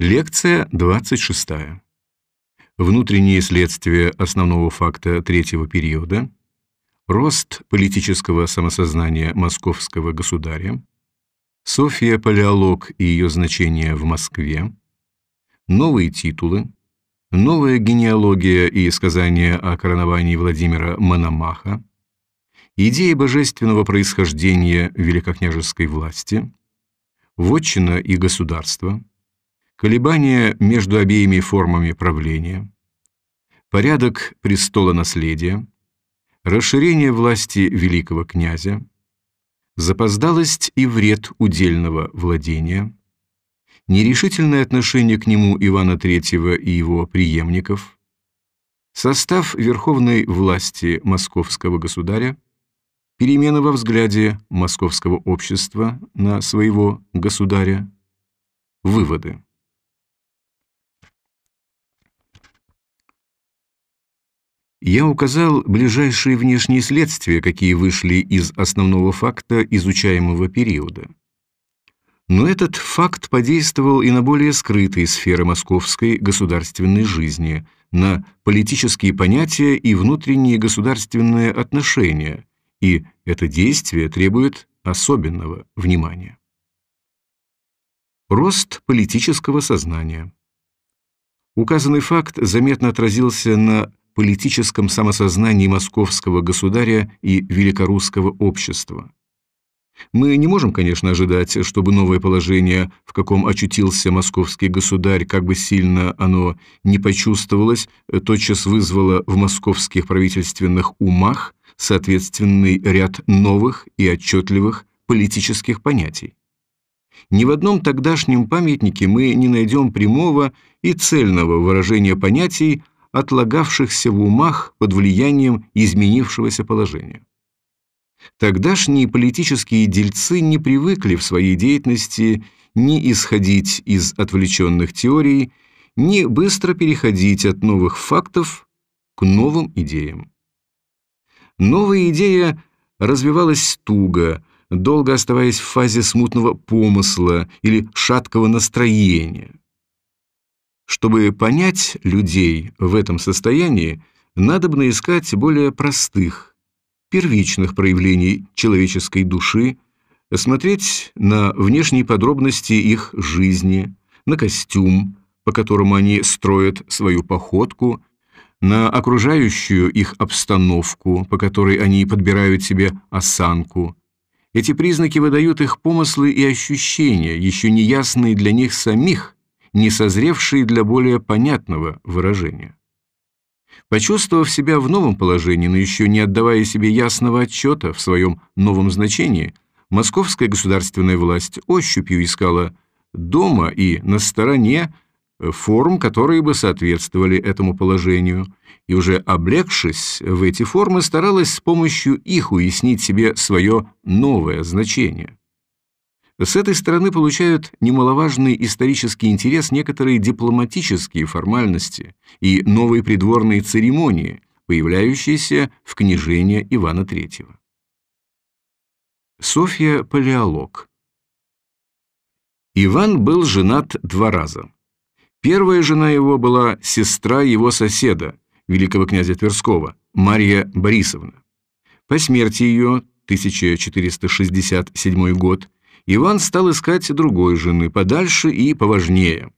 Лекция 26. Внутренние следствия основного факта третьего периода. Рост политического самосознания московского государя. Софья Палеолог и ее значение в Москве. Новые титулы. Новая генеалогия и сказания о короновании Владимира Мономаха. Идеи божественного происхождения великокняжеской власти. Вотчина и государство колебания между обеими формами правления, порядок престола наследия, расширение власти великого князя, запоздалость и вред удельного владения, нерешительное отношение к нему Ивана III и его преемников, состав верховной власти московского государя, перемена во взгляде московского общества на своего государя, выводы. Я указал ближайшие внешние следствия, какие вышли из основного факта изучаемого периода. Но этот факт подействовал и на более скрытые сферы московской государственной жизни, на политические понятия и внутренние государственные отношения, и это действие требует особенного внимания. Рост политического сознания. Указанный факт заметно отразился на политическом самосознании московского государя и великорусского общества. Мы не можем, конечно, ожидать, чтобы новое положение, в каком очутился московский государь, как бы сильно оно не почувствовалось, тотчас вызвало в московских правительственных умах соответственный ряд новых и отчетливых политических понятий. Ни в одном тогдашнем памятнике мы не найдем прямого и цельного выражения понятий, отлагавшихся в умах под влиянием изменившегося положения. Тогдашние политические дельцы не привыкли в своей деятельности ни исходить из отвлеченных теорий, ни быстро переходить от новых фактов к новым идеям. Новая идея развивалась туго, долго оставаясь в фазе смутного помысла или шаткого настроения. Чтобы понять людей в этом состоянии, надо бы искать более простых, первичных проявлений человеческой души, смотреть на внешние подробности их жизни, на костюм, по которому они строят свою походку, на окружающую их обстановку, по которой они подбирают себе осанку. Эти признаки выдают их помыслы и ощущения, еще не ясные для них самих, не созревшие для более понятного выражения. Почувствовав себя в новом положении, но еще не отдавая себе ясного отчета в своем новом значении, московская государственная власть ощупью искала дома и на стороне форм, которые бы соответствовали этому положению, и уже облегшись в эти формы, старалась с помощью их уяснить себе свое новое значение. С этой стороны получают немаловажный исторический интерес некоторые дипломатические формальности и новые придворные церемонии, появляющиеся в княжении Ивана III. Софья Палеолог Иван был женат два раза. Первая жена его была сестра его соседа, великого князя Тверского, Марья Борисовна. По смерти ее, 1467 год, Иван стал искать другой жены, подальше и поважнее.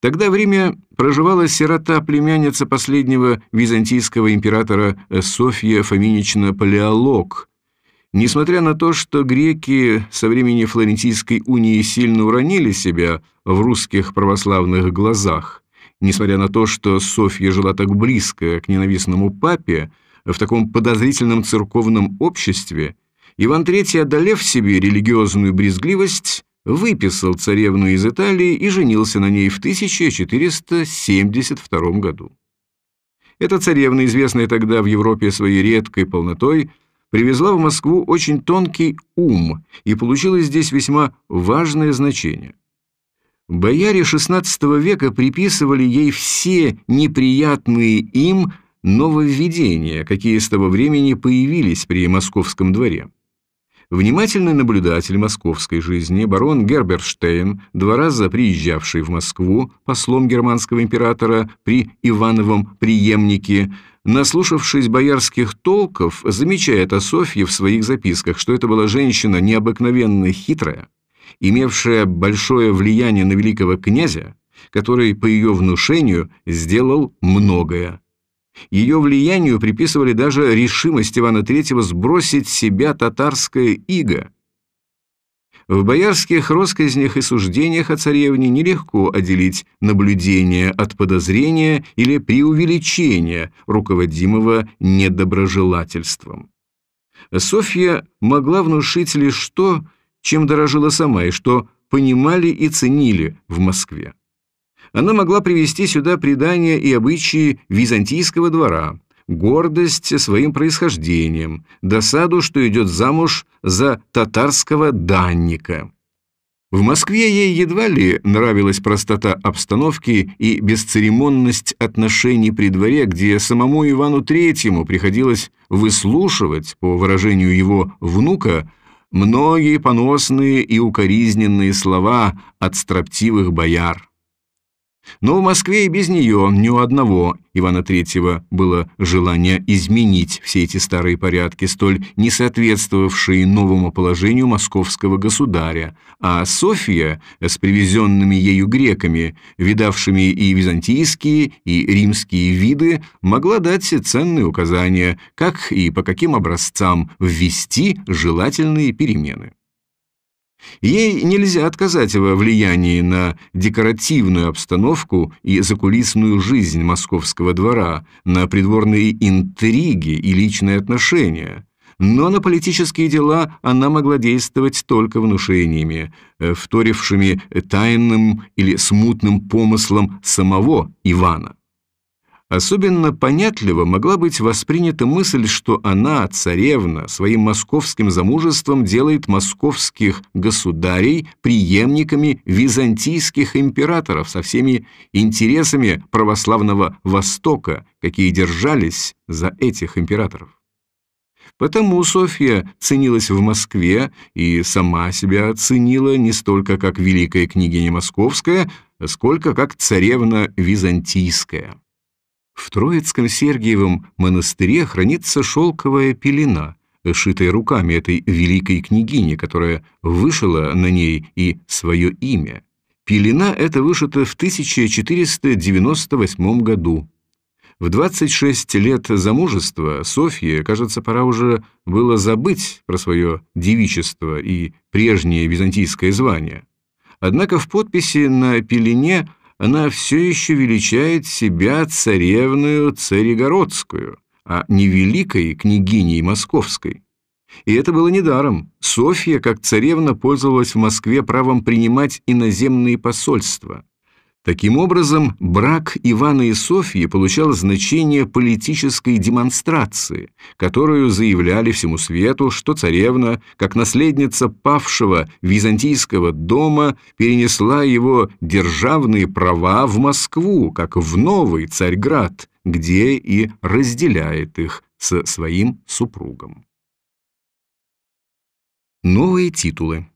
Тогда в Риме проживала сирота-племянница последнего византийского императора Софья Фоминична Палеолог. Несмотря на то, что греки со времени Флорентийской унии сильно уронили себя в русских православных глазах, несмотря на то, что Софья жила так близко к ненавистному папе, в таком подозрительном церковном обществе, Иван III, одолев себе религиозную брезгливость, выписал царевну из Италии и женился на ней в 1472 году. Эта царевна, известная тогда в Европе своей редкой полнотой, привезла в Москву очень тонкий ум и получила здесь весьма важное значение. Бояре XVI века приписывали ей все неприятные им нововведения, какие с того времени появились при московском дворе. Внимательный наблюдатель московской жизни, барон Герберштейн, два раза приезжавший в Москву послом германского императора при Ивановом преемнике, наслушавшись боярских толков, замечает о Софье в своих записках, что это была женщина необыкновенно хитрая, имевшая большое влияние на великого князя, который по ее внушению сделал многое. Ее влиянию приписывали даже решимость Ивана III сбросить с себя татарское иго. В боярских россказнях и суждениях о царевне нелегко отделить наблюдение от подозрения или преувеличения, руководимого недоброжелательством. Софья могла внушить лишь то, чем дорожила сама и что понимали и ценили в Москве она могла привести сюда предания и обычаи византийского двора, гордость своим происхождением, досаду, что идет замуж за татарского данника. В Москве ей едва ли нравилась простота обстановки и бесцеремонность отношений при дворе, где самому Ивану Третьему приходилось выслушивать, по выражению его внука, многие поносные и укоризненные слова от строптивых бояр. Но в Москве и без нее ни у одного Ивана III было желание изменить все эти старые порядки, столь не соответствовавшие новому положению московского государя, а Софья с привезенными ею греками, видавшими и византийские, и римские виды, могла дать ценные указания, как и по каким образцам ввести желательные перемены. Ей нельзя отказать во влиянии на декоративную обстановку и закулисную жизнь московского двора, на придворные интриги и личные отношения. Но на политические дела она могла действовать только внушениями, э, вторившими тайным или смутным помыслом самого Ивана. Особенно понятливо могла быть воспринята мысль, что она, царевна, своим московским замужеством делает московских государей преемниками византийских императоров со всеми интересами православного Востока, какие держались за этих императоров. Потому Софья ценилась в Москве и сама себя ценила не столько как великая княгиня московская, сколько как царевна византийская. В Троицком Сергиевом монастыре хранится шелковая пелена, шитая руками этой великой княгини, которая вышила на ней и свое имя. Пелена эта вышита в 1498 году. В 26 лет замужества Софье, кажется, пора уже было забыть про свое девичество и прежнее византийское звание. Однако в подписи на пелене она все еще величает себя царевную царегородскую, а не великой княгиней московской. И это было недаром. Софья, как царевна, пользовалась в Москве правом принимать иноземные посольства. Таким образом, брак Ивана и Софьи получал значение политической демонстрации, которую заявляли всему свету, что царевна, как наследница павшего византийского дома, перенесла его державные права в Москву, как в новый Царьград, где и разделяет их со своим супругом. Новые титулы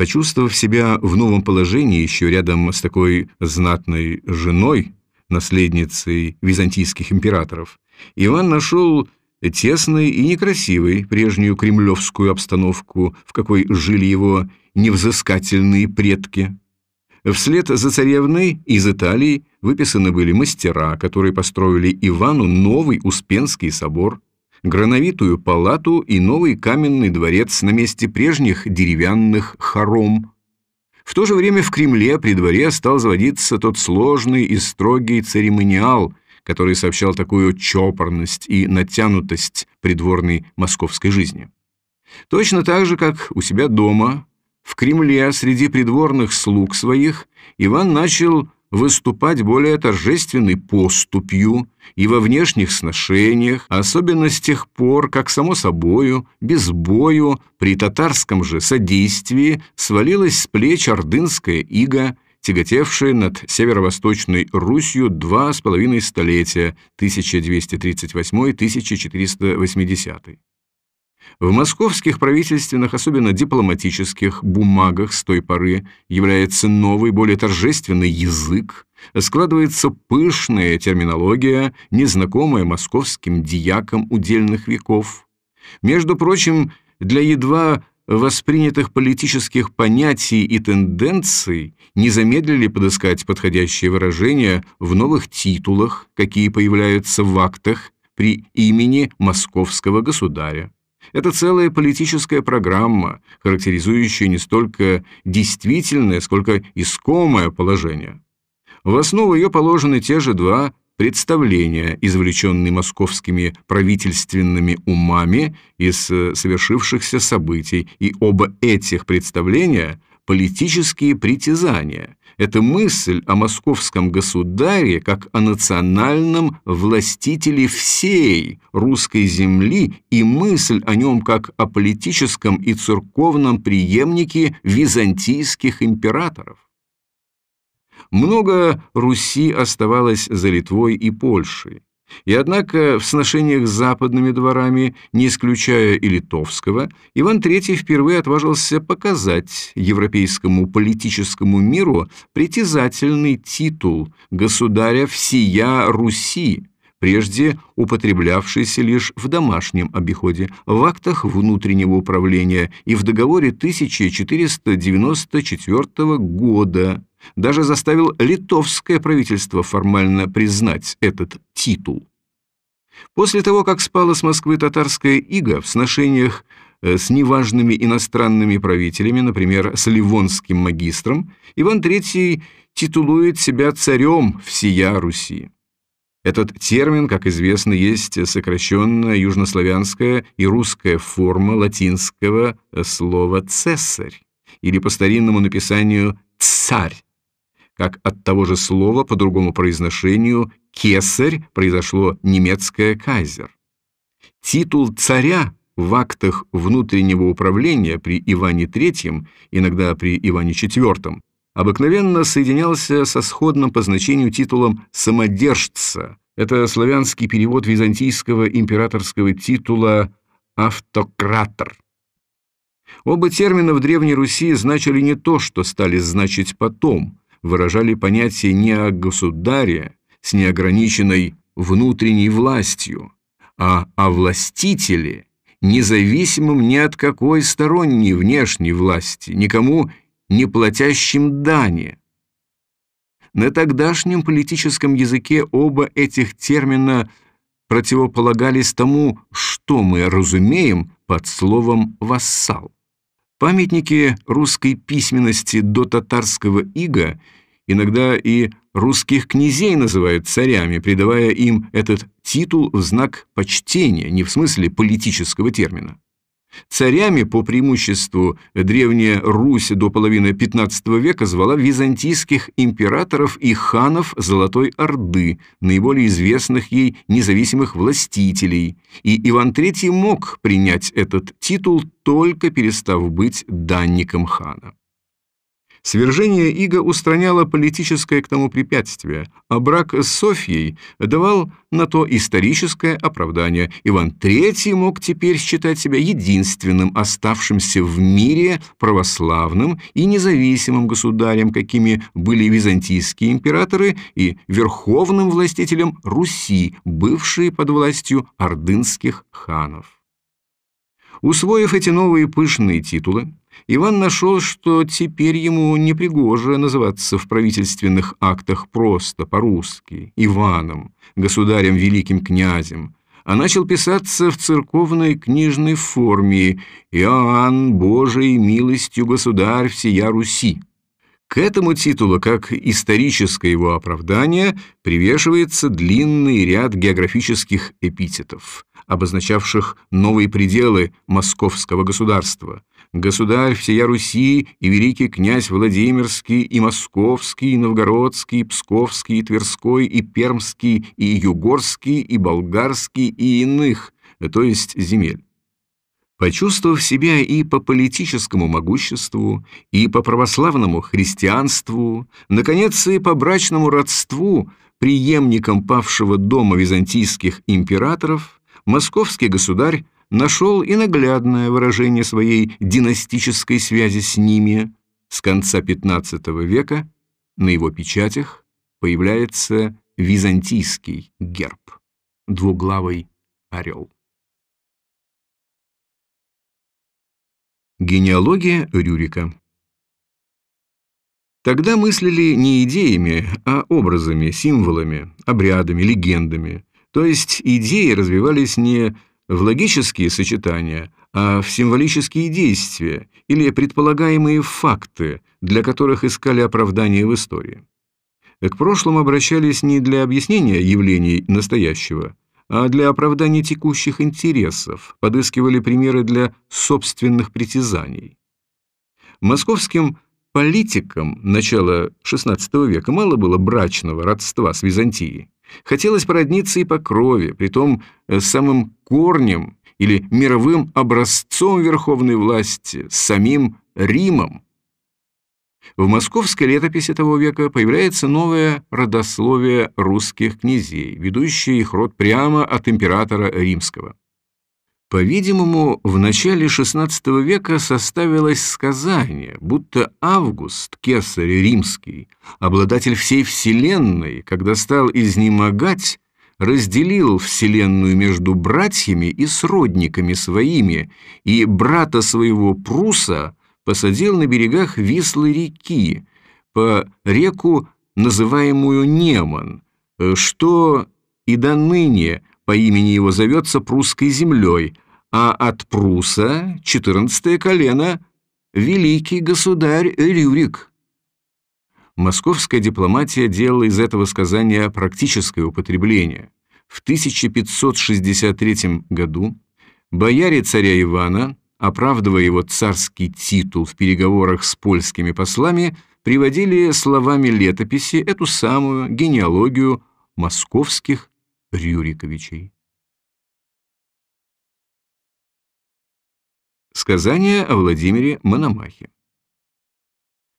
Почувствовав себя в новом положении еще рядом с такой знатной женой, наследницей византийских императоров, Иван нашел тесной и некрасивой прежнюю кремлевскую обстановку, в какой жили его невзыскательные предки. Вслед за царевной из Италии выписаны были мастера, которые построили Ивану новый Успенский собор – грановитую палату и новый каменный дворец на месте прежних деревянных хором. В то же время в Кремле при дворе стал заводиться тот сложный и строгий церемониал, который сообщал такую чопорность и натянутость придворной московской жизни. Точно так же, как у себя дома, в Кремле среди придворных слуг своих Иван начал выступать более торжественной поступью и во внешних сношениях, особенно с тех пор, как, само собою, без бою, при татарском же содействии свалилась с плеч ордынская ига, тяготевшая над северо-восточной Русью два с половиной столетия, 1238-1480. В московских правительственных, особенно дипломатических, бумагах с той поры является новый, более торжественный язык, складывается пышная терминология, незнакомая московским диакам удельных веков. Между прочим, для едва воспринятых политических понятий и тенденций не замедлили подыскать подходящее выражение в новых титулах, какие появляются в актах при имени московского государя. Это целая политическая программа, характеризующая не столько действительное, сколько искомое положение. В основу ее положены те же два представления, извлеченные московскими правительственными умами из э, совершившихся событий, и оба этих представления – политические притязания. Это мысль о московском государе как о национальном властителе всей русской земли и мысль о нем как о политическом и церковном преемнике византийских императоров. Много Руси оставалось за Литвой и Польшей. И однако в сношениях с западными дворами, не исключая и литовского, Иван III впервые отважился показать европейскому политическому миру притязательный титул государя всея Руси, прежде употреблявшийся лишь в домашнем обиходе, в актах внутреннего управления и в договоре 1494 года даже заставил литовское правительство формально признать этот титул. После того, как спала с Москвы татарская ига в сношениях э, с неважными иностранными правителями, например, с ливонским магистром, Иван III титулует себя царем всея Руси. Этот термин, как известно, есть сокращенная южнославянская и русская форма латинского слова «цесарь» или по старинному написанию «царь», как от того же слова по другому произношению «кесарь» произошло немецкое «кайзер». Титул царя в актах внутреннего управления при Иване III, иногда при Иване IV, обыкновенно соединялся со сходным по значению титулом «самодержца». Это славянский перевод византийского императорского титула «автократор». Оба термина в Древней Руси значили не то, что стали значить потом, выражали понятие не о государе с неограниченной внутренней властью, а о властителе, независимом ни от какой сторонней внешней власти, никому не платящим дани. На тогдашнем политическом языке оба этих термина противополагались тому, что мы разумеем под словом «вассал». Памятники русской письменности до татарского ига иногда и русских князей называют царями, придавая им этот титул в знак почтения, не в смысле политического термина. Царями по преимуществу древняя Русь до половины XV века звала византийских императоров и ханов Золотой Орды, наиболее известных ей независимых властителей, и Иван III мог принять этот титул, только перестав быть данником хана. Свержение Иго устраняло политическое к тому препятствие, а брак с Софьей давал на то историческое оправдание. Иван III мог теперь считать себя единственным оставшимся в мире православным и независимым государем, какими были византийские императоры, и верховным властителем Руси, бывшие под властью ордынских ханов. Усвоив эти новые пышные титулы, Иван нашел, что теперь ему непригоже называться в правительственных актах просто по-русски Иваном, государем великим князем, а начал писаться в церковной книжной форме «Иоанн Божией милостью государь всея Руси». К этому титулу, как историческое его оправдание, привешивается длинный ряд географических эпитетов, обозначавших новые пределы московского государства. Государь всея Руси и великий князь Владимирский и Московский, и Новгородский, и Псковский, и Тверской, и Пермский, и Югорский, и Болгарский, и иных, то есть земель. Почувствовав себя и по политическому могуществу, и по православному христианству, наконец и по брачному родству, преемником павшего дома византийских императоров, московский государь нашел и наглядное выражение своей династической связи с ними. С конца XV века на его печатях появляется византийский герб – двуглавый орел. Генеалогия Рюрика Тогда мыслили не идеями, а образами, символами, обрядами, легендами. То есть идеи развивались не в логические сочетания, а в символические действия или предполагаемые факты, для которых искали оправдание в истории. К прошлому обращались не для объяснения явлений настоящего, а для оправдания текущих интересов, подыскивали примеры для собственных притязаний. Московским политикам начала XVI века мало было брачного родства с Византией. Хотелось породниться и по крови, притом э, самым корнем или мировым образцом верховной власти, с самим Римом. В московской летописи того века появляется новое родословие русских князей, ведущее их род прямо от императора римского. По-видимому, в начале XVI века составилось сказание, будто Август, кесарь римский, обладатель всей вселенной, когда стал изнемогать, разделил вселенную между братьями и сродниками своими, и брата своего Пруса посадил на берегах Вислы реки, по реку, называемую Неман, что и до ныне по имени его зовется прусской землей, а от Пруса четырнадцатое колено – великий государь Рюрик. Московская дипломатия делала из этого сказания практическое употребление. В 1563 году бояре царя Ивана оправдывая его царский титул в переговорах с польскими послами, приводили словами летописи эту самую генеалогию московских Рюриковичей. Сказание о Владимире Мономахе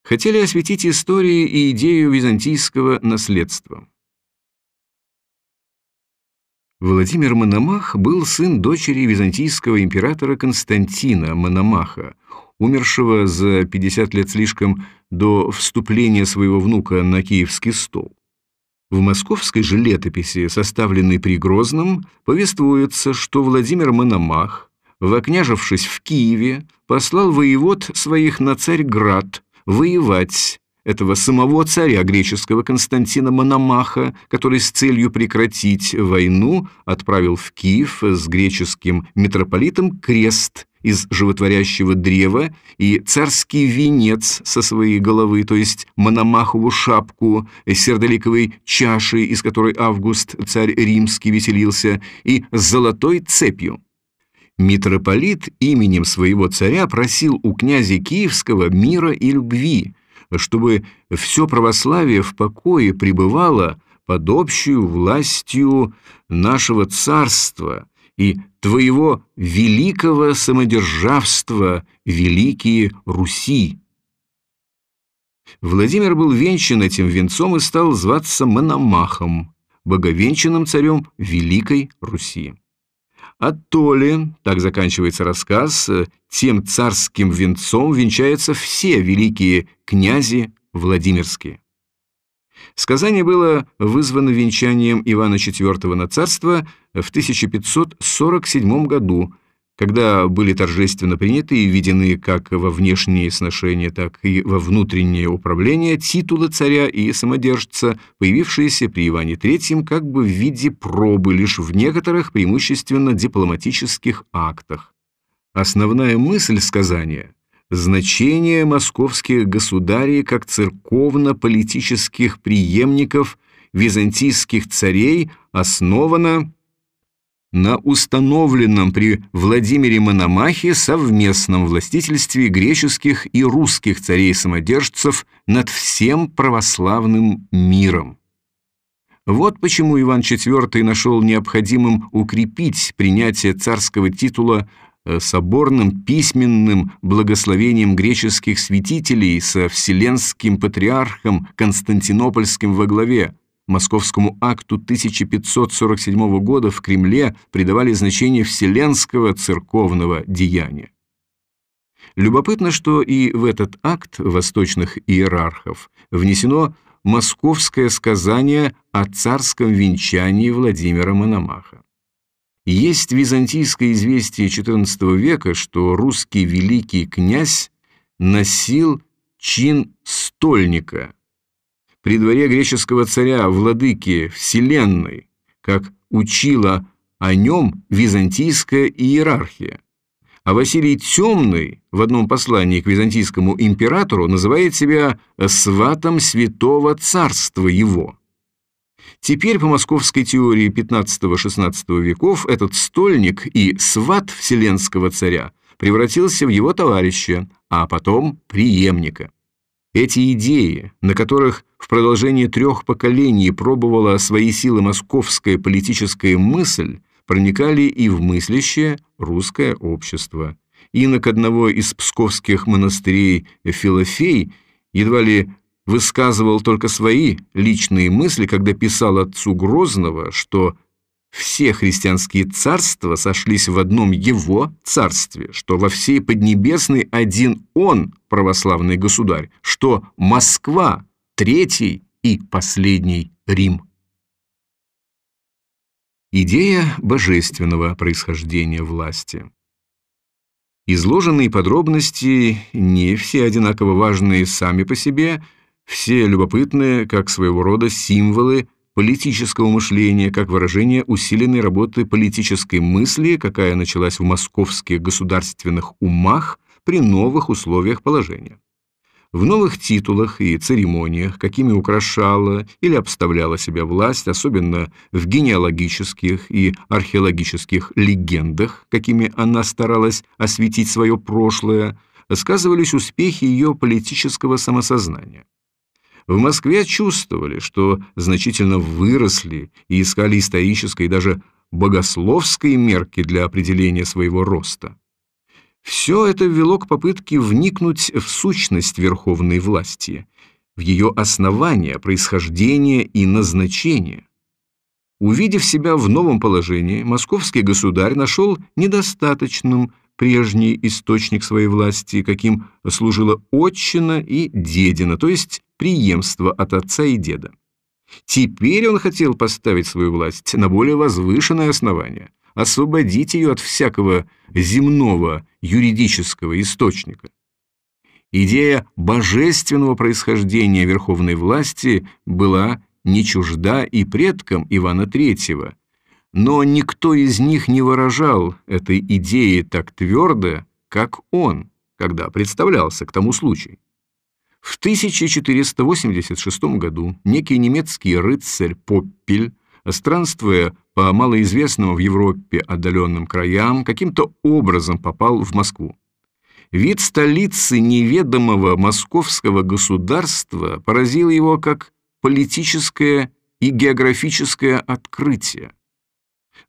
Хотели осветить истории и идею византийского наследства. Владимир Мономах был сын дочери византийского императора Константина Мономаха, умершего за 50 лет слишком до вступления своего внука на киевский стол. В московской же летописи, составленной при Грозном, повествуется, что Владимир Мономах, вокняжившись в Киеве, послал воевод своих на Царьград воевать этого самого царя греческого Константина Мономаха, который с целью прекратить войну отправил в Киев с греческим митрополитом крест из животворящего древа и царский венец со своей головы, то есть Мономахову шапку с сердоликовой чашей, из которой Август, царь римский, веселился, и золотой цепью. Митрополит именем своего царя просил у князя Киевского мира и любви, чтобы все православие в покое пребывало под общую властью нашего царства и твоего великого самодержавства, великие Руси. Владимир был венчан этим венцом и стал зваться Мономахом, боговенчанным царем Великой Руси. А то ли, так заканчивается рассказ, тем царским венцом венчаются все великие князи Владимирские. Сказание было вызвано венчанием Ивана IV на царство в 1547 году когда были торжественно приняты и введены как во внешние сношения, так и во внутреннее управление титулы царя и самодержца, появившиеся при Иване III как бы в виде пробы лишь в некоторых преимущественно дипломатических актах. Основная мысль сказания – значение московских государей как церковно-политических преемников византийских царей основана на установленном при Владимире Мономахе совместном властительстве греческих и русских царей-самодержцев над всем православным миром. Вот почему Иван IV нашел необходимым укрепить принятие царского титула соборным письменным благословением греческих святителей со Вселенским патриархом Константинопольским во главе, Московскому акту 1547 года в Кремле придавали значение вселенского церковного деяния. Любопытно, что и в этот акт восточных иерархов внесено московское сказание о царском венчании Владимира Мономаха. Есть византийское известие XIV века, что русский великий князь носил чин стольника при дворе греческого царя, владыки Вселенной, как учила о нем византийская иерархия. А Василий Темный в одном послании к византийскому императору называет себя «сватом святого царства его». Теперь по московской теории XV-XVI веков этот стольник и сват вселенского царя превратился в его товарища, а потом преемника. Эти идеи, на которых в продолжении трех поколений пробовала свои силы московская политическая мысль, проникали и в мыслящее русское общество. Инок одного из псковских монастырей Филофей едва ли высказывал только свои личные мысли, когда писал отцу Грозного, что все христианские царства сошлись в одном его царстве, что во всей Поднебесной один он, православный государь, что Москва – третий и последний Рим. Идея божественного происхождения власти. Изложенные подробности не все одинаково важные сами по себе, все любопытные, как своего рода символы политического мышления, как выражение усиленной работы политической мысли, какая началась в московских государственных умах при новых условиях положения. В новых титулах и церемониях, какими украшала или обставляла себя власть, особенно в генеалогических и археологических легендах, какими она старалась осветить свое прошлое, сказывались успехи ее политического самосознания. В Москве чувствовали, что значительно выросли и искали исторической и даже богословской мерки для определения своего роста. Все это вело к попытке вникнуть в сущность верховной власти, в ее основания, происхождение и назначение. Увидев себя в новом положении, московский государь нашел недостаточным прежний источник своей власти, каким служила отчина и дедина, то есть преемство от отца и деда. Теперь он хотел поставить свою власть на более возвышенное основание – освободить ее от всякого земного юридического источника. Идея божественного происхождения верховной власти была не чужда и предкам Ивана III, но никто из них не выражал этой идеи так твердо, как он, когда представлялся к тому случаю. В 1486 году некий немецкий рыцарь Поппель странствуя по малоизвестным в Европе отдаленным краям, каким-то образом попал в Москву. Вид столицы неведомого московского государства поразил его как политическое и географическое открытие.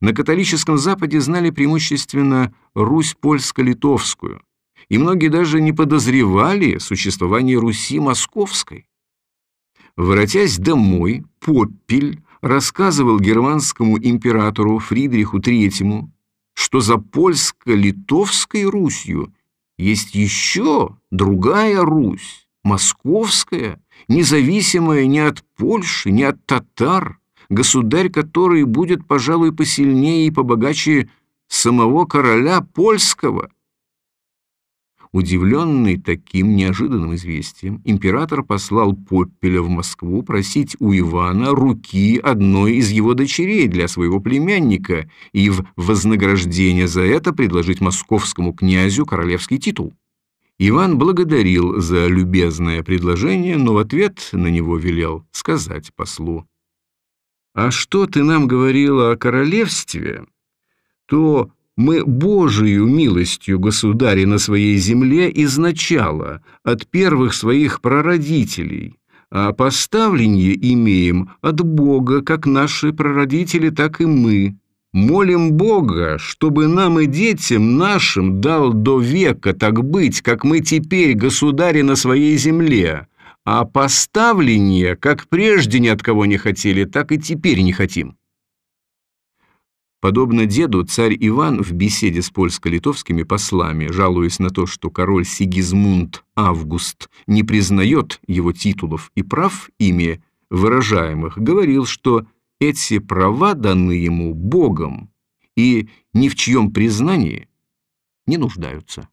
На католическом Западе знали преимущественно Русь польско-литовскую, и многие даже не подозревали существование Руси московской. Воротясь домой, Поппель рассказывал германскому императору Фридриху III, что за польско-литовской Русью есть еще другая Русь, московская, независимая ни от Польши, ни от татар, государь который будет, пожалуй, посильнее и побогаче самого короля польского – Удивленный таким неожиданным известием, император послал Поппеля в Москву просить у Ивана руки одной из его дочерей для своего племянника и в вознаграждение за это предложить московскому князю королевский титул. Иван благодарил за любезное предложение, но в ответ на него велел сказать послу. «А что ты нам говорила о королевстве, то мы Божию милостью, государи, на своей земле изначала, от первых своих прародителей, а поставление имеем от Бога, как наши прародители, так и мы. Молим Бога, чтобы нам и детям нашим дал до века так быть, как мы теперь, государи, на своей земле, а поставления, как прежде ни от кого не хотели, так и теперь не хотим. Подобно деду, царь Иван в беседе с польско-литовскими послами, жалуясь на то, что король Сигизмунд Август не признает его титулов и прав ими выражаемых, говорил, что эти права даны ему Богом и ни в чьем признании не нуждаются.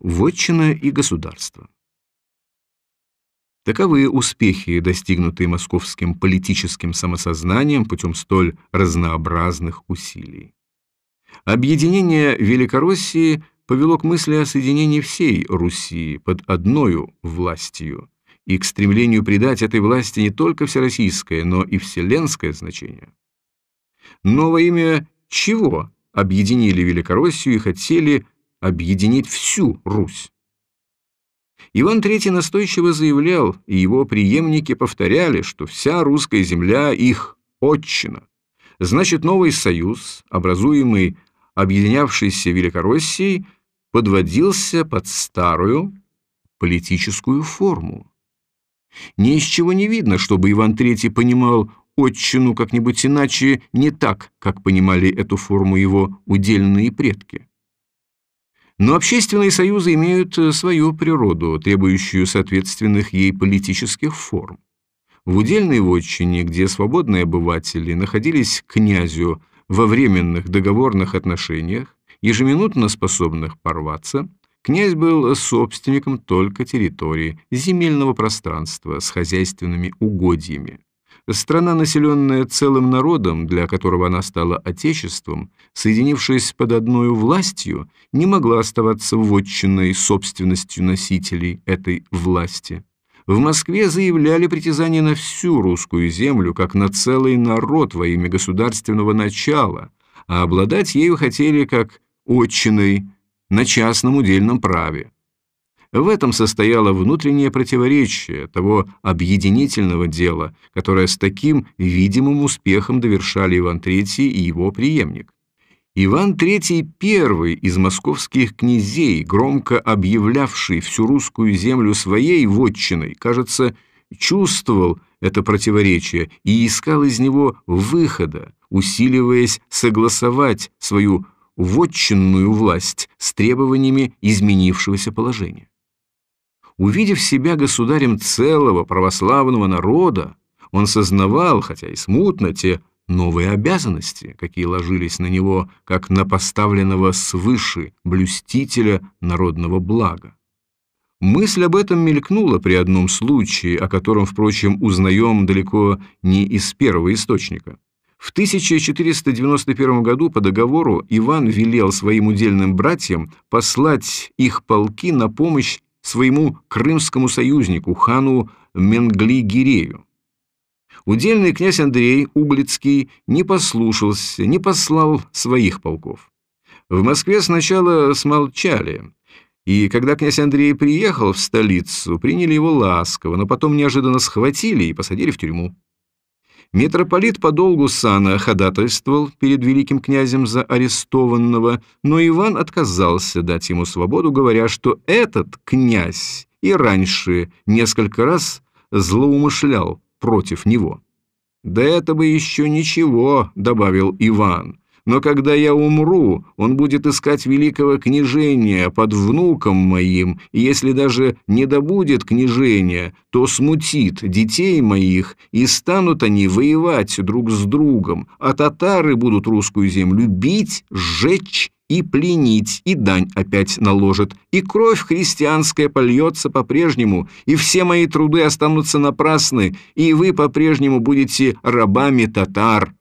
Вотчина и государство Таковы успехи, достигнутые московским политическим самосознанием путем столь разнообразных усилий. Объединение Великороссии повело к мысли о соединении всей Руси под одною властью и к стремлению придать этой власти не только всероссийское, но и вселенское значение. Но во имя чего объединили Великороссию и хотели объединить всю Русь? Иван III настойчиво заявлял, и его преемники повторяли, что вся русская земля – их отчина. Значит, новый союз, образуемый объединявшейся Великороссией, подводился под старую политическую форму. Ни из чего не видно, чтобы Иван III понимал отчину как-нибудь иначе, не так, как понимали эту форму его удельные предки. Но общественные союзы имеют э, свою природу, требующую соответственных ей политических форм. В удельной вотчине, где свободные обыватели находились к князю во временных договорных отношениях, ежеминутно способных порваться, князь был собственником только территории, земельного пространства с хозяйственными угодьями. Страна, населенная целым народом, для которого она стала отечеством, соединившись под одной властью, не могла оставаться вотчинной собственностью носителей этой власти. В Москве заявляли притязания на всю русскую землю, как на целый народ во имя государственного начала, а обладать ею хотели как отчиной на частном удельном праве. В этом состояло внутреннее противоречие того объединительного дела, которое с таким видимым успехом довершали Иван III и его преемник. Иван III первый из московских князей, громко объявлявший всю русскую землю своей вотчиной, кажется, чувствовал это противоречие и искал из него выхода, усиливаясь согласовать свою вотчинную власть с требованиями изменившегося положения. Увидев себя государем целого православного народа, он сознавал, хотя и смутно, те новые обязанности, какие ложились на него, как на поставленного свыше блюстителя народного блага. Мысль об этом мелькнула при одном случае, о котором, впрочем, узнаем далеко не из первого источника. В 1491 году по договору Иван велел своим удельным братьям послать их полки на помощь своему крымскому союзнику, хану Менгли-Гирею. Удельный князь Андрей Углицкий не послушался, не послал своих полков. В Москве сначала смолчали, и когда князь Андрей приехал в столицу, приняли его ласково, но потом неожиданно схватили и посадили в тюрьму. Митрополит по долгу сана ходатайствовал перед великим князем за арестованного, но Иван отказался дать ему свободу, говоря, что этот князь и раньше несколько раз злоумышлял против него. «Да это бы еще ничего», — добавил Иван, но когда я умру, он будет искать великого княжения под внуком моим, и если даже не добудет княжения, то смутит детей моих, и станут они воевать друг с другом, а татары будут русскую землю бить, сжечь и пленить, и дань опять наложат, и кровь христианская польется по-прежнему, и все мои труды останутся напрасны, и вы по-прежнему будете рабами татар».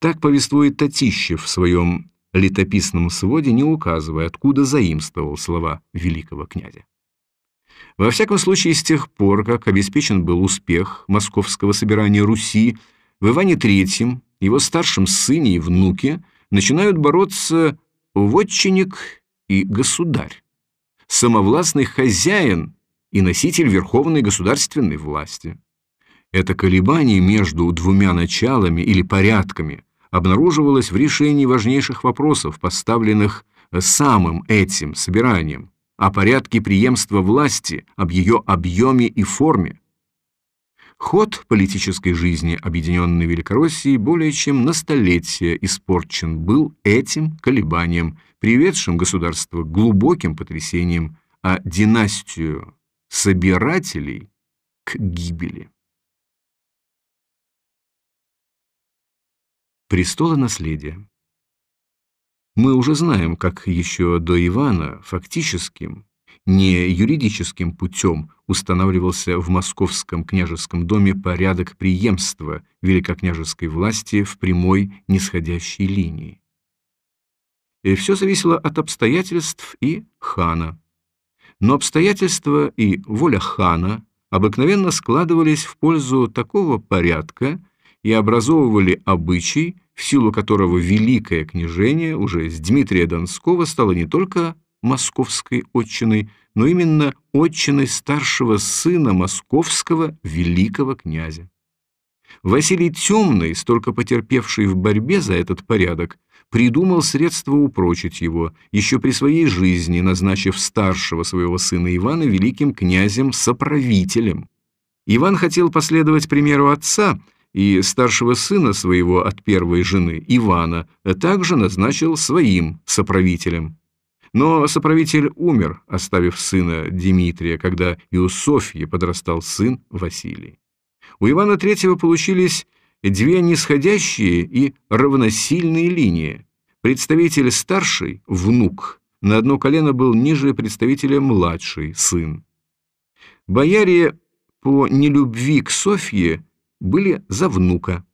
Так повествует Татищев в своем летописном своде, не указывая, откуда заимствовал слова великого князя. Во всяком случае, с тех пор, как обеспечен был успех московского собирания Руси, в Иване III, его старшем сыне и внуке начинают бороться вотчинник и государь, самовластный хозяин и носитель верховной государственной власти. Это колебание между двумя началами или порядками обнаруживалось в решении важнейших вопросов, поставленных самым этим собиранием, о порядке преемства власти, об ее объеме и форме. Ход политической жизни Объединенной Великороссии более чем на столетие испорчен был этим колебанием, приведшим государство к глубоким потрясениям, а династию собирателей к гибели. Престола наследия Мы уже знаем, как еще до Ивана фактическим, не юридическим путем устанавливался в московском княжеском доме порядок преемства великокняжеской власти в прямой нисходящей линии. И все зависело от обстоятельств и хана. Но обстоятельства и воля хана обыкновенно складывались в пользу такого порядка и образовывали обычай, в силу которого великое княжение уже с Дмитрия Донского стало не только московской отчиной, но именно отчиной старшего сына московского великого князя. Василий Темный, столько потерпевший в борьбе за этот порядок, придумал средство упрочить его, еще при своей жизни назначив старшего своего сына Ивана великим князем-соправителем. Иван хотел последовать примеру отца и старшего сына своего от первой жены, Ивана, также назначил своим соправителем. Но соправитель умер, оставив сына Дмитрия, когда и у Софьи подрастал сын Василий. У Ивана III получились две нисходящие и равносильные линии. Представитель старший, внук, на одно колено был ниже представителя младший, сын. Бояре по нелюбви к Софье были за внука.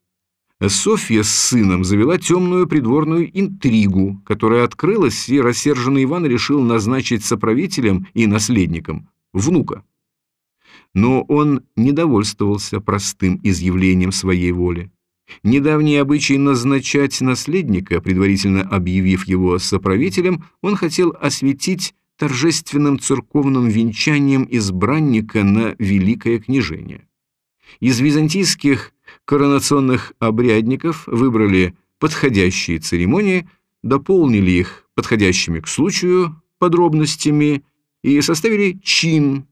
Софья с сыном завела темную придворную интригу, которая открылась, и рассерженный Иван решил назначить соправителем и наследником внука. Но он не довольствовался простым изъявлением своей воли. Недавний обычай назначать наследника, предварительно объявив его соправителем, он хотел осветить торжественным церковным венчанием избранника на великое княжение. Из византийских коронационных обрядников выбрали подходящие церемонии, дополнили их подходящими к случаю подробностями и составили чин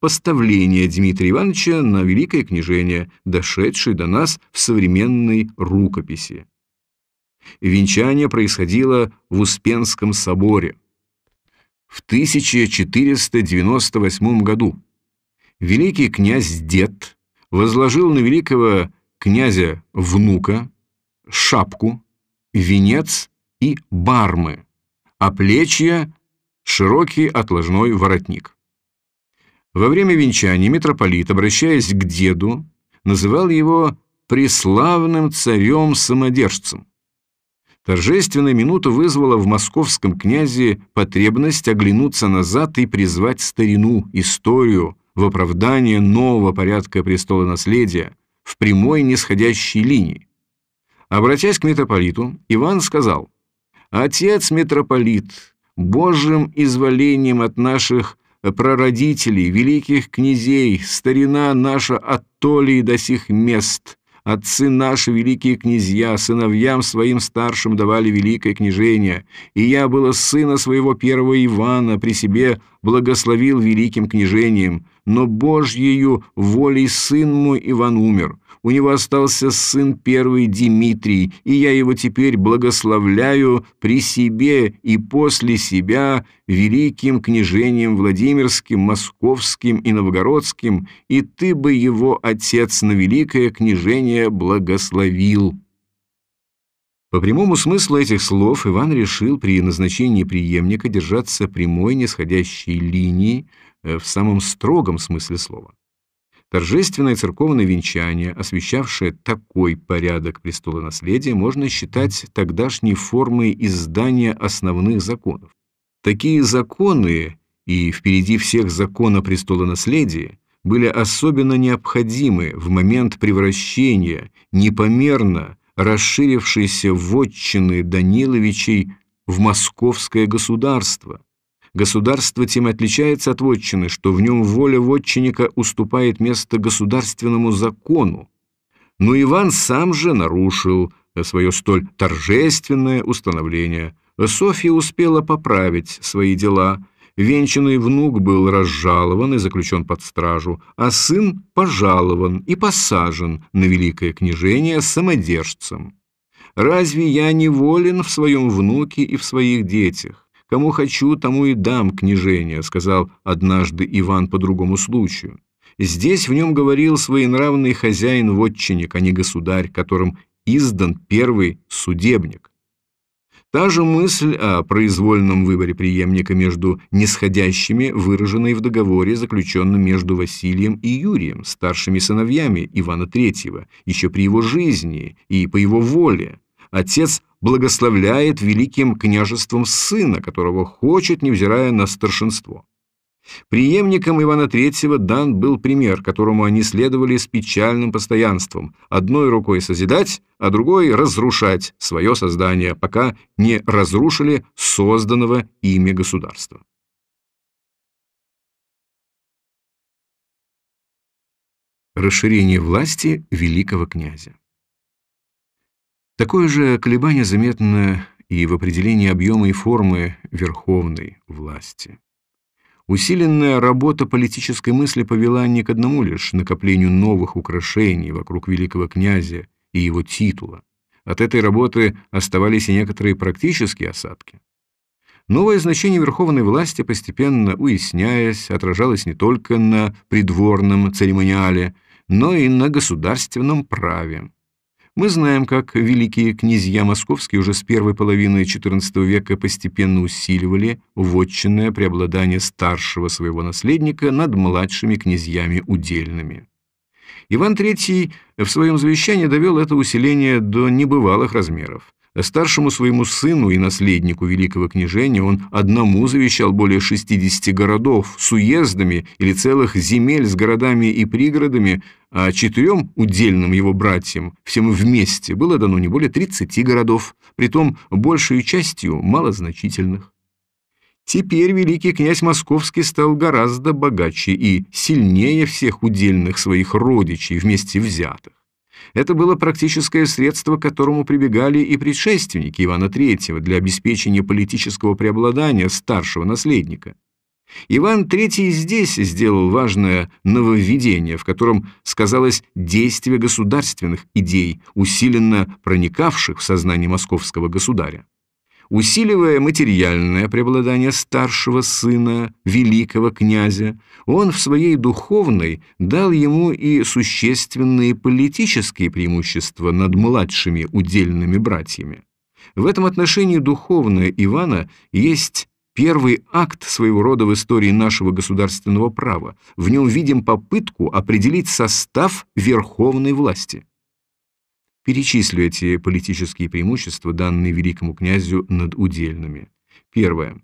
поставления Дмитрия Ивановича на великое княжение, дошедший до нас в современной рукописи. Венчание происходило в Успенском соборе в 1498 году. Великий князь Дед возложил на великого князя внука шапку, венец и бармы, а плечья – широкий отложной воротник. Во время венчания митрополит, обращаясь к деду, называл его «преславным царем-самодержцем». Торжественная минута вызвала в московском князе потребность оглянуться назад и призвать старину, историю, в оправдание нового порядка престола наследия в прямой нисходящей линии. Обратясь к митрополиту, Иван сказал, «Отец митрополит, Божьим изволением от наших прародителей, великих князей, старина наша от Толии до сих мест, Отцы наши, великие князья, сыновьям своим старшим давали великое княжение, и я было сына своего первого Ивана при себе благословил великим княжением, но Божьею волей сын мой Иван умер, у него остался сын первый Дмитрий, и я его теперь благословляю при себе и после себя великим княжением Владимирским, Московским и Новгородским, и ты бы его, отец, на великое княжение благословил». По прямому смыслу этих слов Иван решил при назначении преемника держаться прямой нисходящей линии в самом строгом смысле слова. Торжественное церковное венчание, освещавшее такой порядок престола наследия, можно считать тогдашней формой издания основных законов. Такие законы и впереди всех закона престола наследия были особенно необходимы в момент превращения непомерно расширившейся вотчины Даниловичей в московское государство – Государство тем отличается от вотчины, что в нем воля вотчинника уступает место государственному закону. Но Иван сам же нарушил свое столь торжественное установление. Софья успела поправить свои дела. Венчанный внук был разжалован и заключен под стражу, а сын пожалован и посажен на великое княжение самодержцем. Разве я не волен в своем внуке и в своих детях? Кому хочу, тому и дам княжение, сказал однажды Иван по другому случаю. Здесь в нем говорил своенравный хозяин-вотчинник, а не государь, которым издан первый судебник. Та же мысль о произвольном выборе преемника между нисходящими выражена и в договоре, заключенном между Василием и Юрием, старшими сыновьями Ивана III, еще при его жизни и по его воле. Отец благословляет великим княжеством сына, которого хочет, невзирая на старшинство. Приемникам Ивана III дан был пример, которому они следовали с печальным постоянством, одной рукой созидать, а другой разрушать свое создание, пока не разрушили созданного ими государства. Расширение власти великого князя Такое же колебание заметно и в определении объема и формы верховной власти. Усиленная работа политической мысли повела не к одному лишь накоплению новых украшений вокруг великого князя и его титула. От этой работы оставались и некоторые практические осадки. Новое значение верховной власти, постепенно уясняясь, отражалось не только на придворном церемониале, но и на государственном праве. Мы знаем, как великие князья московские уже с первой половины XIV века постепенно усиливали вотчинное преобладание старшего своего наследника над младшими князьями удельными. Иван III в своем завещании довел это усиление до небывалых размеров. Старшему своему сыну и наследнику великого княжения он одному завещал более 60 городов с уездами или целых земель с городами и пригородами, а четырем удельным его братьям всем вместе было дано не более 30 городов, притом большей частью малозначительных. Теперь великий князь Московский стал гораздо богаче и сильнее всех удельных своих родичей вместе взятых. Это было практическое средство, к которому прибегали и предшественники Ивана III для обеспечения политического преобладания старшего наследника. Иван III здесь сделал важное нововведение, в котором сказалось действие государственных идей, усиленно проникавших в сознание московского государя усиливая материальное преобладание старшего сына, великого князя, он в своей духовной дал ему и существенные политические преимущества над младшими удельными братьями. В этом отношении духовное Ивана есть первый акт своего рода в истории нашего государственного права. В нем видим попытку определить состав верховной власти. Перечислю эти политические преимущества, данные великому князю над удельными. Первое.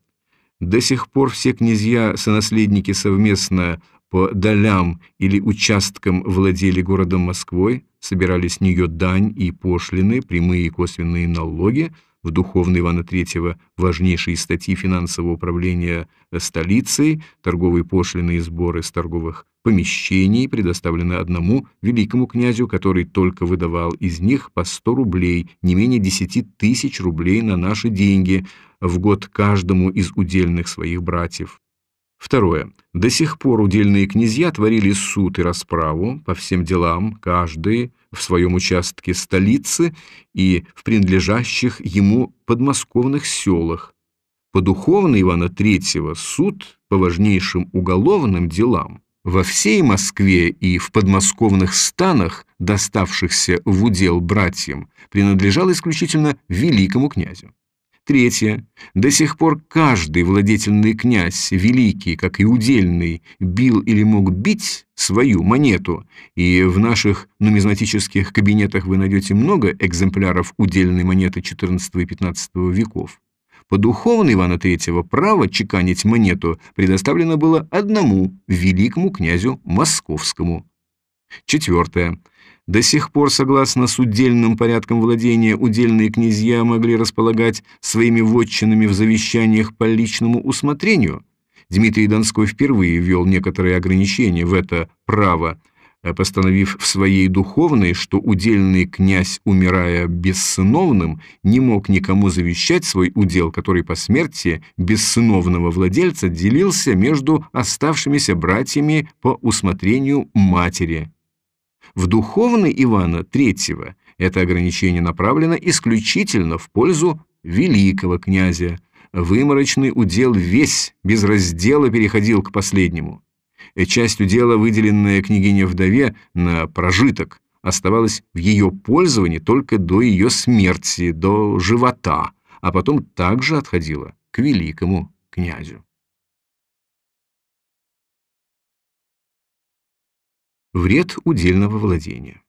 До сих пор все князья-сонаследники совместно по долям или участкам владели городом Москвой, собирали с нее дань и пошлины, прямые и косвенные налоги, в духовной Ивана III важнейшие статьи финансового управления столицей, торговые пошлины и сборы с торговых помещений предоставлены одному великому князю, который только выдавал из них по 100 рублей, не менее 10 тысяч рублей на наши деньги в год каждому из удельных своих братьев. Второе. До сих пор удельные князья творили суд и расправу по всем делам, каждый в своем участке столицы и в принадлежащих ему подмосковных селах. По духовной Ивана III суд по важнейшим уголовным делам во всей Москве и в подмосковных станах, доставшихся в удел братьям, принадлежал исключительно великому князю. Третье. До сих пор каждый владетельный князь, великий, как и удельный, бил или мог бить свою монету, и в наших нумизматических кабинетах вы найдете много экземпляров удельной монеты XIV и XV веков. По духовной Ивана III право чеканить монету предоставлено было одному великому князю Московскому. Четвертое. До сих пор, согласно с удельным порядкам владения, удельные князья могли располагать своими вотчинами в завещаниях по личному усмотрению. Дмитрий Донской впервые ввел некоторые ограничения в это право. Постановив в своей духовной, что удельный князь, умирая бессыновным, не мог никому завещать свой удел, который по смерти бессыновного владельца делился между оставшимися братьями по усмотрению матери. В духовной Ивана III это ограничение направлено исключительно в пользу великого князя. Выморочный удел весь без раздела переходил к последнему. Часть удела, выделенная княгине-вдове на прожиток, оставалась в ее пользовании только до ее смерти, до живота, а потом также отходила к великому князю. Вред удельного владения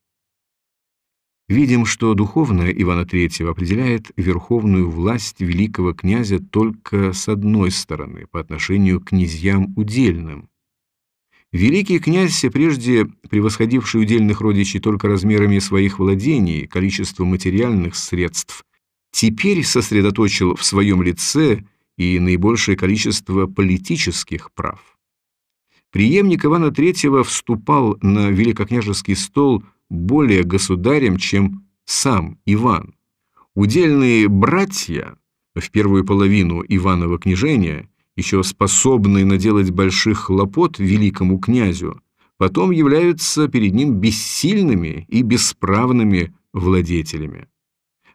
Видим, что духовное Ивана III определяет верховную власть великого князя только с одной стороны, по отношению к князьям удельным. Великий князь, прежде превосходивший удельных родичей только размерами своих владений, количеством материальных средств, теперь сосредоточил в своем лице и наибольшее количество политических прав. Приемник Ивана III вступал на великокняжеский стол более государем, чем сам Иван. Удельные братья в первую половину Иванова княжения, еще способные наделать больших хлопот великому князю, потом являются перед ним бессильными и бесправными владетелями.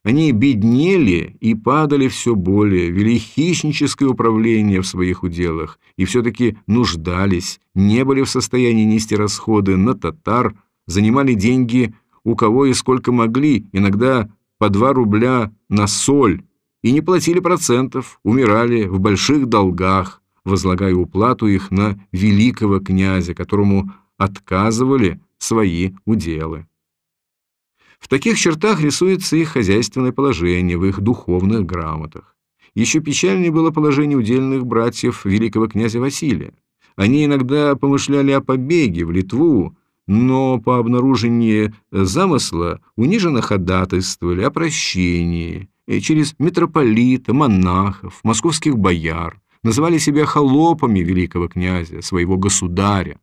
Они беднели и падали все более, вели хищническое управление в своих уделах и все-таки нуждались, не были в состоянии нести расходы на татар, занимали деньги у кого и сколько могли, иногда по 2 рубля на соль, и не платили процентов, умирали в больших долгах, возлагая уплату их на великого князя, которому отказывали свои уделы. В таких чертах рисуется их хозяйственное положение в их духовных грамотах. Еще печальнее было положение удельных братьев великого князя Василия. Они иногда помышляли о побеге в Литву, но по обнаружении замысла униженно ходатайствовали о прощении через митрополита, монахов, московских бояр, называли себя холопами великого князя, своего государя.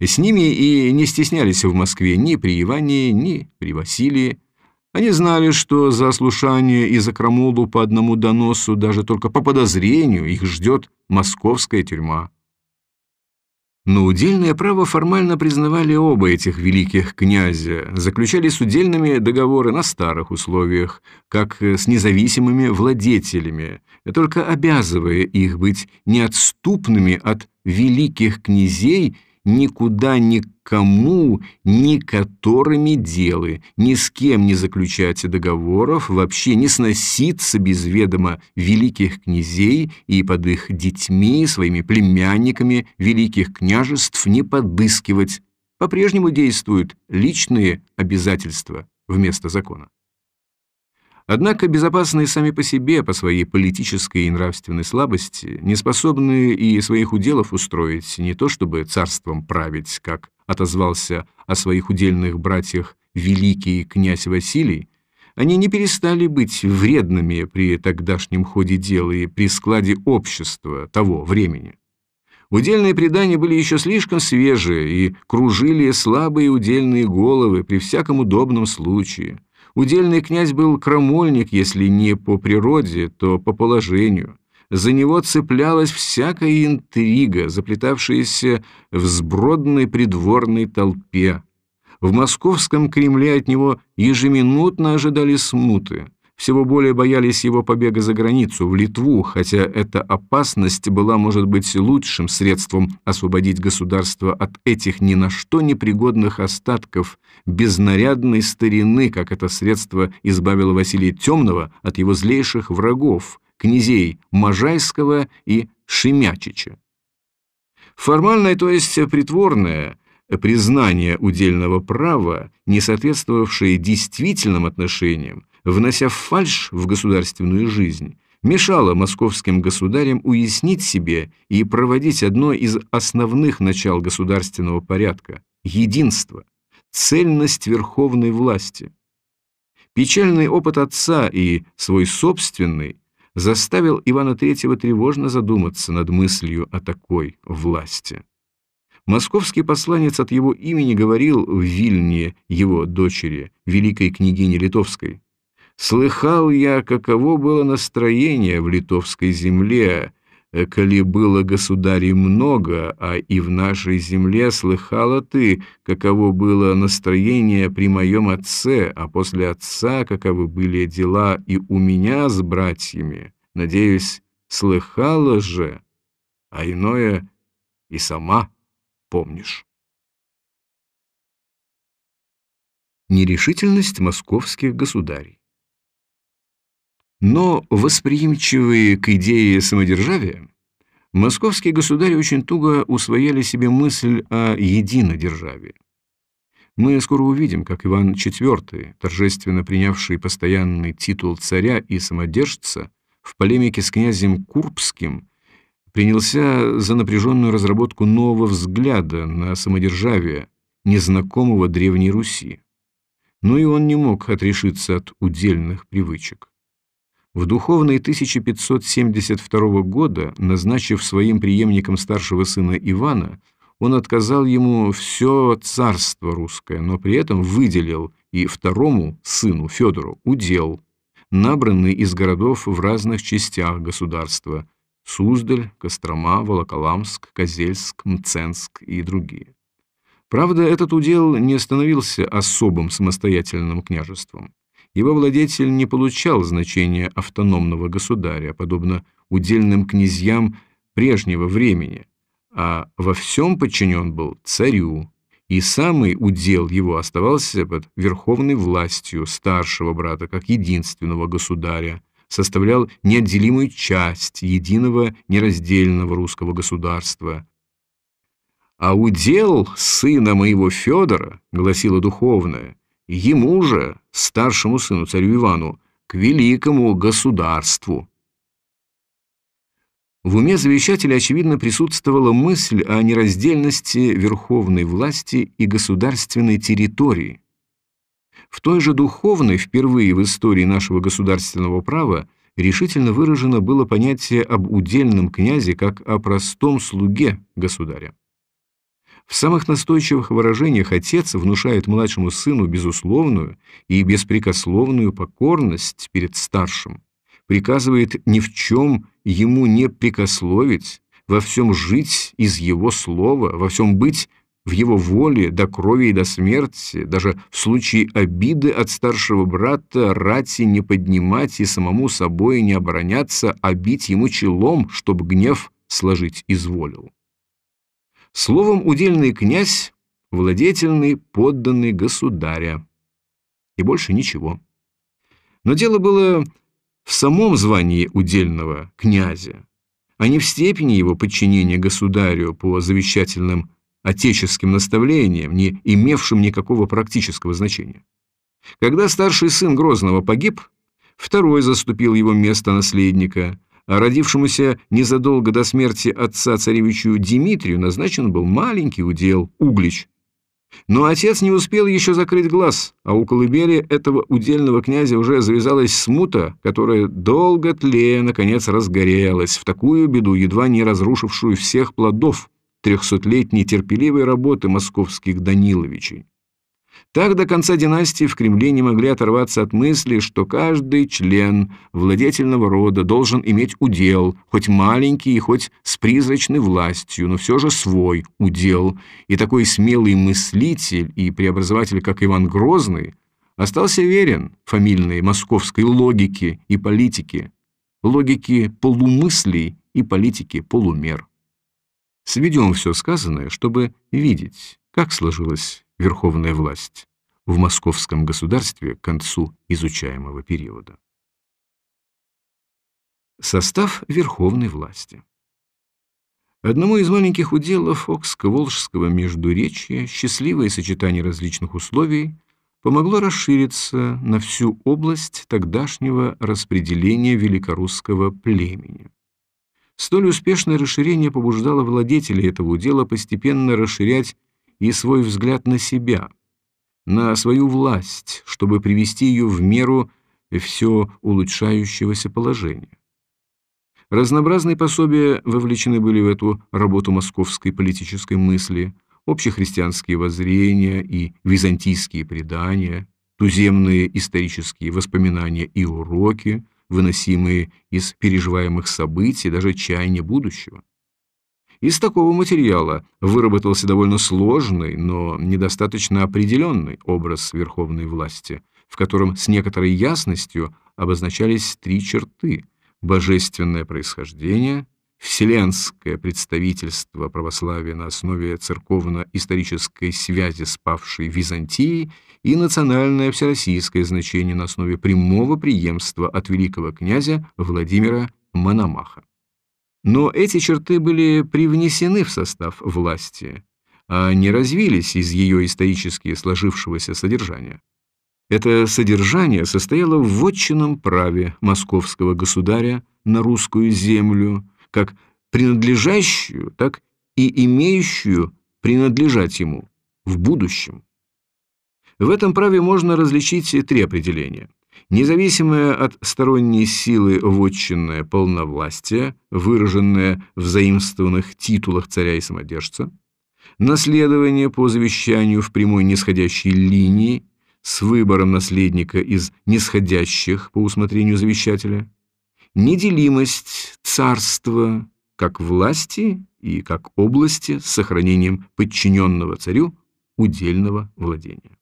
С ними и не стеснялись в Москве ни при Иване, ни при Василии. Они знали, что за ослушание и за крамолу по одному доносу, даже только по подозрению, их ждет московская тюрьма. Но удельное право формально признавали оба этих великих князя, заключали с удельными договоры на старых условиях, как с независимыми владетелями, только обязывая их быть неотступными от великих князей никуда никому, ни которыми делы, ни с кем не заключать договоров, вообще не сноситься без ведома великих князей и под их детьми, своими племянниками великих княжеств не подыскивать. По-прежнему действуют личные обязательства вместо закона. Однако безопасные сами по себе, по своей политической и нравственной слабости, не способные и своих уделов устроить, не то чтобы царством править, как отозвался о своих удельных братьях великий князь Василий, они не перестали быть вредными при тогдашнем ходе дела и при складе общества того времени. Удельные предания были еще слишком свежие и кружили слабые удельные головы при всяком удобном случае – Удельный князь был крамольник, если не по природе, то по положению. За него цеплялась всякая интрига, заплетавшаяся в сбродной придворной толпе. В московском Кремле от него ежеминутно ожидали смуты всего более боялись его побега за границу, в Литву, хотя эта опасность была, может быть, лучшим средством освободить государство от этих ни на что непригодных остатков безнарядной старины, как это средство избавило Василия Темного от его злейших врагов, князей Можайского и Шемячича. Формальное, то есть притворное, признание удельного права, не соответствовавшее действительным отношениям, внося фальшь в государственную жизнь, мешало московским государям уяснить себе и проводить одно из основных начал государственного порядка – единство, цельность верховной власти. Печальный опыт отца и свой собственный заставил Ивана III тревожно задуматься над мыслью о такой власти. Московский посланец от его имени говорил в Вильне его дочери, великой княгине Литовской. «Слыхал я, каково было настроение в литовской земле, коли было государей много, а и в нашей земле слыхала ты, каково было настроение при моем отце, а после отца каковы были дела и у меня с братьями. Надеюсь, слыхала же, а иное и сама помнишь. Нерешительность московских государей но восприимчивые к идее самодержавия, московские государи очень туго усвояли себе мысль о единодержаве. Мы скоро увидим, как Иван IV, торжественно принявший постоянный титул царя и самодержца, в полемике с князем Курбским принялся за напряженную разработку нового взгляда на самодержавие, незнакомого Древней Руси. Но и он не мог отрешиться от удельных привычек. В духовной 1572 года, назначив своим преемником старшего сына Ивана, он отказал ему все царство русское, но при этом выделил и второму сыну Федору удел, набранный из городов в разных частях государства – Суздаль, Кострома, Волоколамск, Козельск, Мценск и другие. Правда, этот удел не становился особым самостоятельным княжеством. Его владетель не получал значения автономного государя, подобно удельным князьям прежнего времени, а во всем подчинен был царю, и самый удел его оставался под верховной властью старшего брата как единственного государя, составлял неотделимую часть единого нераздельного русского государства. «А удел сына моего Федора, — гласила духовная, — ему же, старшему сыну, царю Ивану, к великому государству». В уме завещателя, очевидно, присутствовала мысль о нераздельности верховной власти и государственной территории. В той же духовной, впервые в истории нашего государственного права, решительно выражено было понятие об удельном князе как о простом слуге государя. В самых настойчивых выражениях отец внушает младшему сыну безусловную и беспрекословную покорность перед старшим, приказывает ни в чем ему не прикословить, во всем жить из его слова, во всем быть в его воле до крови и до смерти, даже в случае обиды от старшего брата рати не поднимать и самому собой не обороняться, а бить ему челом, чтоб гнев сложить изволил. Словом, удельный князь – владетельный подданный государя. И больше ничего. Но дело было в самом звании удельного князя, а не в степени его подчинения государю по завещательным отеческим наставлениям, не имевшим никакого практического значения. Когда старший сын Грозного погиб, второй заступил его место наследника, родившемуся незадолго до смерти отца царевичу Дмитрию назначен был маленький удел – Углич, но отец не успел еще закрыть глаз, а у колыбели этого удельного князя уже завязалась смута, которая долго тлея, наконец, разгорелась в такую беду, едва не разрушившую всех плодов трехсотлетней терпеливой работы московских Даниловичей. Так до конца династии в Кремле не могли оторваться от мысли, что каждый член владетельного рода должен иметь удел, хоть маленький и хоть с призрачной властью, но все же свой удел, и такой смелый мыслитель и преобразователь, как Иван Грозный, остался верен фамильной московской логике и политике, логике полумыслей и политике полумер. Сведем все сказанное, чтобы видеть, как сложилась верховная власть в московском государстве к концу изучаемого периода. Состав верховной власти Одному из маленьких уделов Окско-Волжского междуречья счастливое сочетание различных условий помогло расшириться на всю область тогдашнего распределения великорусского племени. Столь успешное расширение побуждало владетелей этого удела постепенно расширять и свой взгляд на себя, на свою власть, чтобы привести ее в меру все улучшающегося положения. Разнообразные пособия вовлечены были в эту работу московской политической мысли, общехристианские воззрения и византийские предания, туземные исторические воспоминания и уроки, выносимые из переживаемых событий, даже чаяния будущего. Из такого материала выработался довольно сложный, но недостаточно определенный образ верховной власти, в котором с некоторой ясностью обозначались три черты – божественное происхождение, вселенское представительство православия на основе церковно-исторической связи с павшей Византией и национальное всероссийское значение на основе прямого преемства от великого князя Владимира Мономаха. Но эти черты были привнесены в состав власти, а не развились из ее исторически сложившегося содержания. Это содержание состояло в вотчинном праве московского государя на русскую землю, как принадлежащую, так и имеющую принадлежать ему в будущем. В этом праве можно различить три определения. Независимое от сторонней силы вотчинное полновластие, выраженное в заимствованных титулах царя и самодержца, наследование по завещанию в прямой нисходящей линии с выбором наследника из нисходящих по усмотрению завещателя, неделимость царства как власти и как области с сохранением подчиненного царю удельного владения.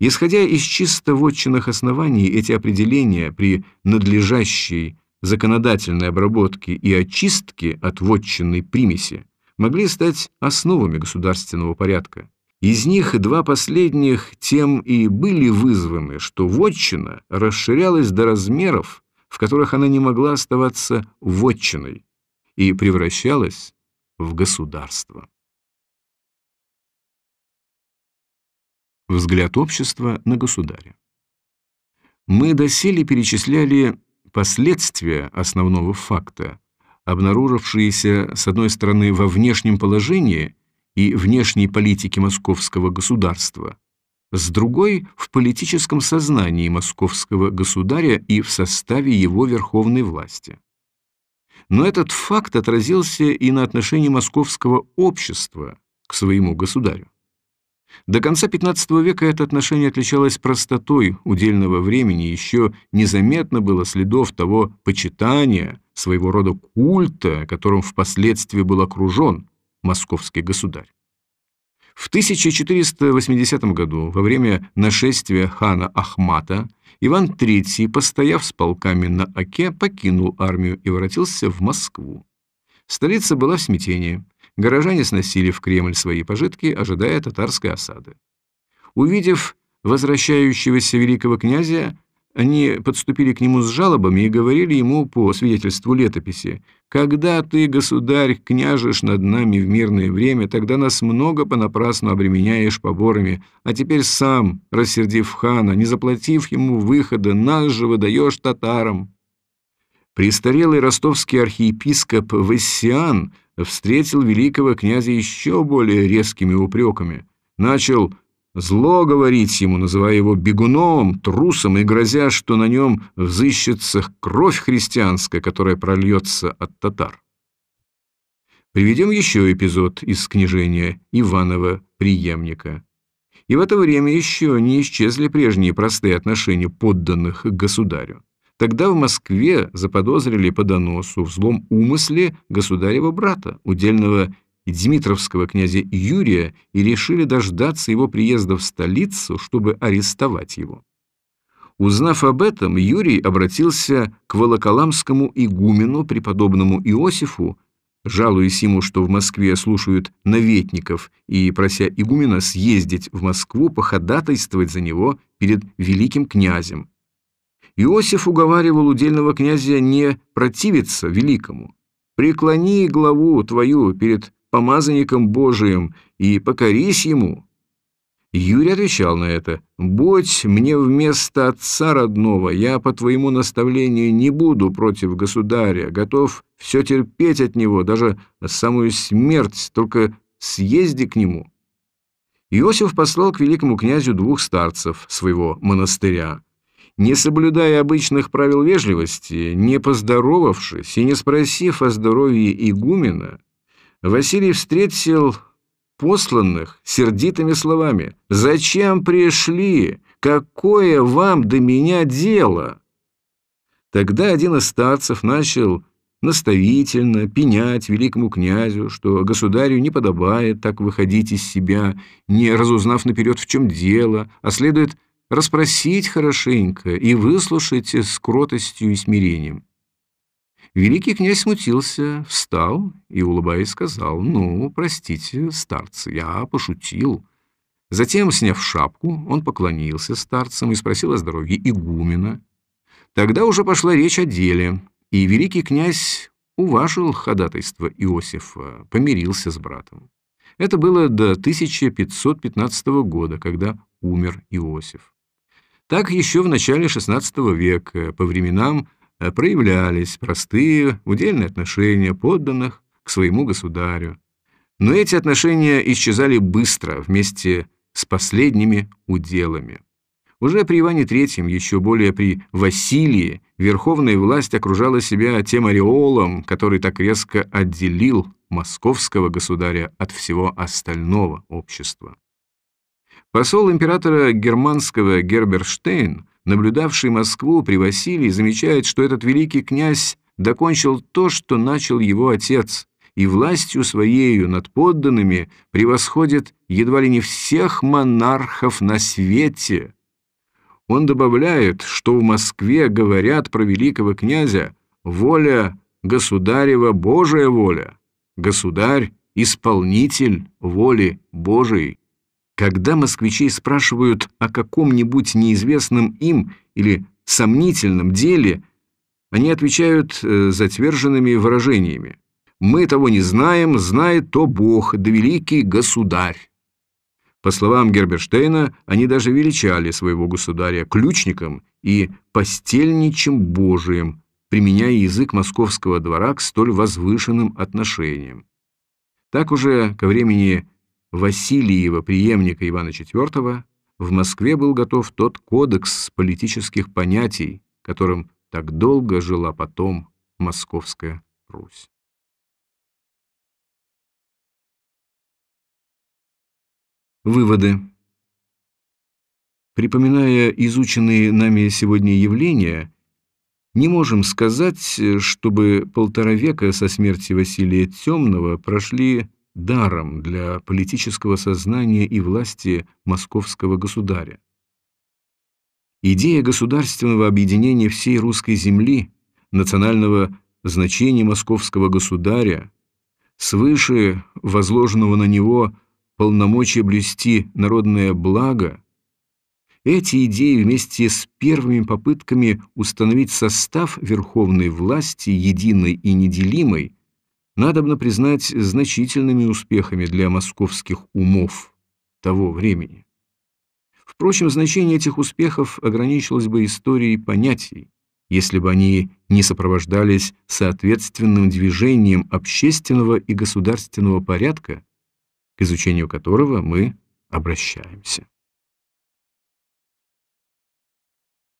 Исходя из чисто вотчинных оснований, эти определения при надлежащей законодательной обработке и очистке от вотчинной примеси могли стать основами государственного порядка. Из них два последних тем и были вызваны, что вотчина расширялась до размеров, в которых она не могла оставаться вотчиной, и превращалась в государство. Взгляд общества на государя. Мы доселе перечисляли последствия основного факта, обнаружившиеся, с одной стороны, во внешнем положении и внешней политике московского государства, с другой – в политическом сознании московского государя и в составе его верховной власти. Но этот факт отразился и на отношении московского общества к своему государю. До конца XV века это отношение отличалось простотой удельного времени, еще незаметно было следов того почитания, своего рода культа, которым впоследствии был окружен московский государь. В 1480 году, во время нашествия хана Ахмата, Иван III, постояв с полками на Оке, покинул армию и воротился в Москву. Столица была в смятении. Горожане сносили в Кремль свои пожитки, ожидая татарской осады. Увидев возвращающегося великого князя, они подступили к нему с жалобами и говорили ему по свидетельству летописи, «Когда ты, государь, княжешь над нами в мирное время, тогда нас много понапрасну обременяешь поборами, а теперь сам, рассердив хана, не заплатив ему выхода, нас же выдаешь татарам». Престарелый ростовский архиепископ Вассиан встретил великого князя еще более резкими упреками. Начал зло говорить ему, называя его бегуном, трусом и грозя, что на нем взыщется кровь христианская, которая прольется от татар. Приведем еще эпизод из княжения Иванова преемника. И в это время еще не исчезли прежние простые отношения подданных к государю. Тогда в Москве заподозрили по доносу в злом умысле государева брата, удельного Дмитровского князя Юрия, и решили дождаться его приезда в столицу, чтобы арестовать его. Узнав об этом, Юрий обратился к волоколамскому игумену, преподобному Иосифу, жалуясь ему, что в Москве слушают наветников, и прося игумена съездить в Москву, походатайствовать за него перед великим князем, Иосиф уговаривал удельного князя не противиться великому. «Преклони главу твою перед помазанником Божиим и покорись ему». Юрий отвечал на это, «Будь мне вместо отца родного, я по твоему наставлению не буду против государя, готов все терпеть от него, даже самую смерть, только съезди к нему». Иосиф послал к великому князю двух старцев своего монастыря, Не соблюдая обычных правил вежливости, не поздоровавшись и не спросив о здоровье игумена, Василий встретил посланных сердитыми словами «Зачем пришли? Какое вам до меня дело?» Тогда один из старцев начал наставительно пенять великому князю, что государю не подобает так выходить из себя, не разузнав наперед, в чем дело, а следует расспросить хорошенько и выслушать с кротостью и смирением. Великий князь смутился, встал и, улыбаясь, сказал, «Ну, простите, старцы, я пошутил». Затем, сняв шапку, он поклонился старцам и спросил о здоровье игумена. Тогда уже пошла речь о деле, и великий князь уважил ходатайство Иосифа, помирился с братом. Это было до 1515 года, когда умер Иосиф. Так еще в начале XVI века, по временам, э, проявлялись простые удельные отношения подданных к своему государю. Но эти отношения исчезали быстро вместе с последними уделами. Уже при Иване III, еще более при Василии, верховная власть окружала себя тем ореолом, который так резко отделил московского государя от всего остального общества. Посол императора германского Герберштейн, наблюдавший Москву при Василии, замечает, что этот великий князь докончил то, что начал его отец, и властью своею над подданными превосходит едва ли не всех монархов на свете. Он добавляет, что в Москве говорят про великого князя «воля государева Божия воля, государь – исполнитель воли Божией». Когда москвичей спрашивают о каком-нибудь неизвестном им или сомнительном деле, они отвечают э, затверженными выражениями. «Мы того не знаем, знает то Бог, да великий государь». По словам Герберштейна, они даже величали своего государя ключником и постельничем Божиим, применяя язык московского двора к столь возвышенным отношениям. Так уже ко времени Васильева, преемника Ивана IV, в Москве был готов тот кодекс политических понятий, которым так долго жила потом Московская Русь. Выводы. Припоминая изученные нами сегодня явления, не можем сказать, чтобы полтора века со смерти Василия Темного прошли даром для политического сознания и власти московского государя. Идея государственного объединения всей русской земли, национального значения московского государя, свыше возложенного на него полномочия блюсти народное благо, эти идеи вместе с первыми попытками установить состав верховной власти единой и неделимой надобно признать значительными успехами для московских умов того времени. Впрочем, значение этих успехов ограничилось бы историей понятий, если бы они не сопровождались соответственным движением общественного и государственного порядка, к изучению которого мы обращаемся.